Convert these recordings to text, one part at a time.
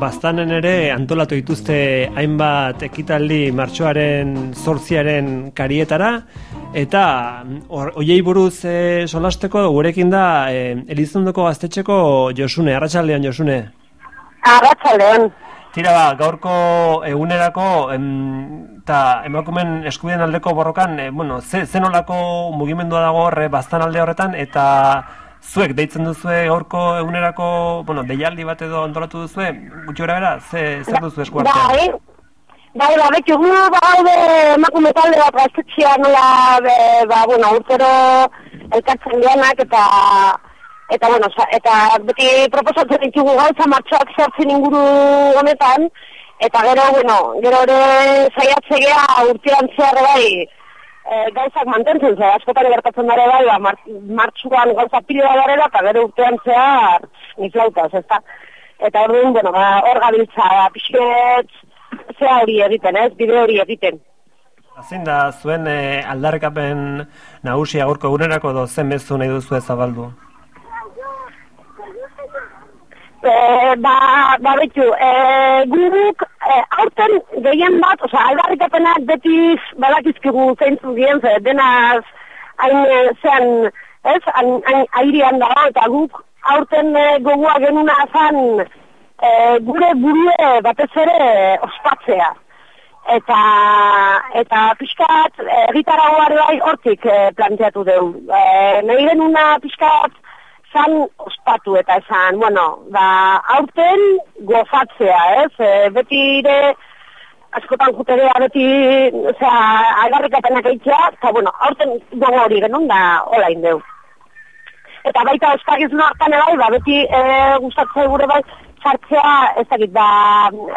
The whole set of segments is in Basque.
Baztanen ere antolatu dituzte hainbat ekitaldi martxoaren zortziaren karietara, eta oiei buruz e, solasteko gurekin da e, Elizondoko gaztetxeko Josune, Arratxaldean Josune. Arratxaldean. Tira ba, gaurko egunerako eta emakumen eskubiden aldeko borrokan, e, bueno, ze, zenolako mugimendua dago horre baztan alde horretan, eta zuek deitzen duzue gaurko egunerako, bueno, deialdi bat edo antolatu duzue, gutxi bera, ze, zer duzu eskuartean? Bai, bai, ba, beti gu baude emakume talde bat gaztetxia nola, be, ba, bueno, urtero elkartzen dianak eta eta bueno, eta beti proposatzen ditugu gauza martxoak sortzen inguru honetan, eta gero, bueno, gero ere zaiatzegea urtean zehar bai e, gauzak mantentzen zera, askotan gertatzen dara bai, ba, martxuan gauza pilo da eta gero urtean zehar niflautaz, ez da. Eta hor bueno, ba, hor gabiltza, ba, pixket, zea hori egiten, ez, bide hori egiten. Azin da, zuen e, aldarrekapen nagusia gorko egunerako do zen bezu nahi duzu ezabaldu? Eh, ba, ba betu, eh, guruk, eh, aurten gehien bat, oza, aldarrikapenak beti badakizkigu zeintzu gien, ze, denaz, hain, eh, zean, ez, hain, hain, airian dago, eta guk, aurten eh, gogua genuna zan, eh, gure burue batez ere ospatzea. Eta, eta pixkat, egitara eh, bai hortik eh, planteatu dugu. Eh, nahi genuna pixkat, zan ospatu eta esan, bueno, ba, aurten gozatzea, ez? E, beti ere, askotan juterea beti, osea, agarrik atenak eitzea, eta, bueno, aurten gogo hori genuen da, hola indeu. Eta baita euskagizun hartan bai, ba, beti e, gustatzea gure bai, sartzea, ez dakit, ba,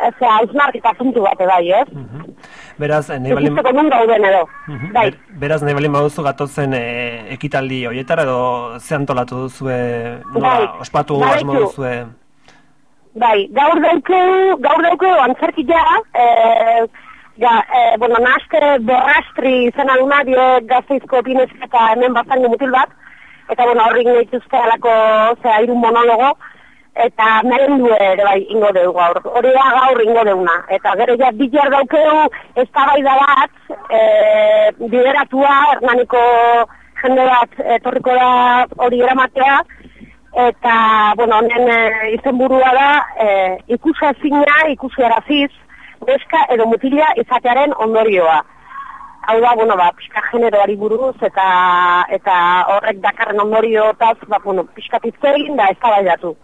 ezea, eusnarkita puntu bate bai, ez? Mm -hmm. Beraz, nahi balin... edo. Mhm. Bai. Beraz, nahi balin baduzu gatozen e, ekitaldi horietara edo ze antolatu duzue, nola, bai. ospatu bai, asmo duzue? Bai, gaur dauke, gaur dauke, antzerkia, e, ja, e, bueno, nazte borrastri zen aduna, die gazteizko pinezketa hemen bastango mutil bat, eta, bueno, horrik nahi alako, zera, irun monologo, eta merendu ere bai ingo dugu gaur. Hori da gaur ingo duguna. Eta gero ja bilar daukeu ez da bai da bat, e, bideratua, hernaniko jende bat etorriko da hori eramatea, eta, bueno, honen e, izen burua da, e, ikusa zina, ikusi araziz, beska edo mutilia izatearen ondorioa. Hau da, bueno, ba, pixka generoari buruz, eta, eta horrek dakarren ondoriotaz, ba, bueno, pixka piztegin da ez da.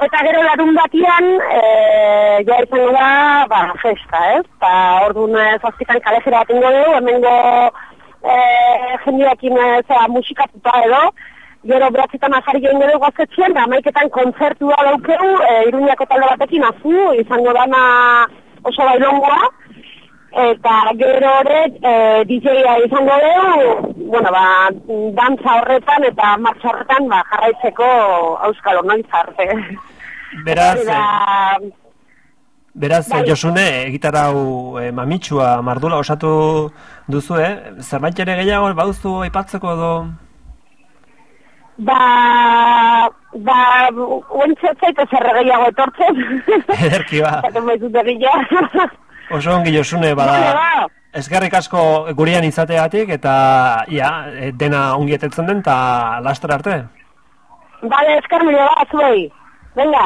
Eta gero larun batian, e, ja izango da, ba, festa, ez? Ba, orduan zaztikan kalezera bat ingo dugu, hemengo e, jendeakin zera musikatuta edo, gero beratzetan azari gengo dugu gaztetxean, da maiketan kontzertua daukeu, e, iruñako talde batekin azu, izango dana oso bailongoa, eta gero horret e, DJ-a izango dugu, bueno, ba, dantza horretan eta martxa horretan ba, jarraitzeko auskalo noiz arte. Beraz, eh, beraz bai. Josune, egitarau e, mamitsua mardula osatu duzu, eh? Zerbait ere gehiago baduzu aipatzeko edo? Ba, ba, uentzatzait ez gehiago etortzen. Ederki ba. Oso ongi Josune, bada. Ba. Eskerrik asko gurean izateatik eta ia, dena ongi etetzen den eta lastra arte. Bale, eskerrik asko, zuei. Venga.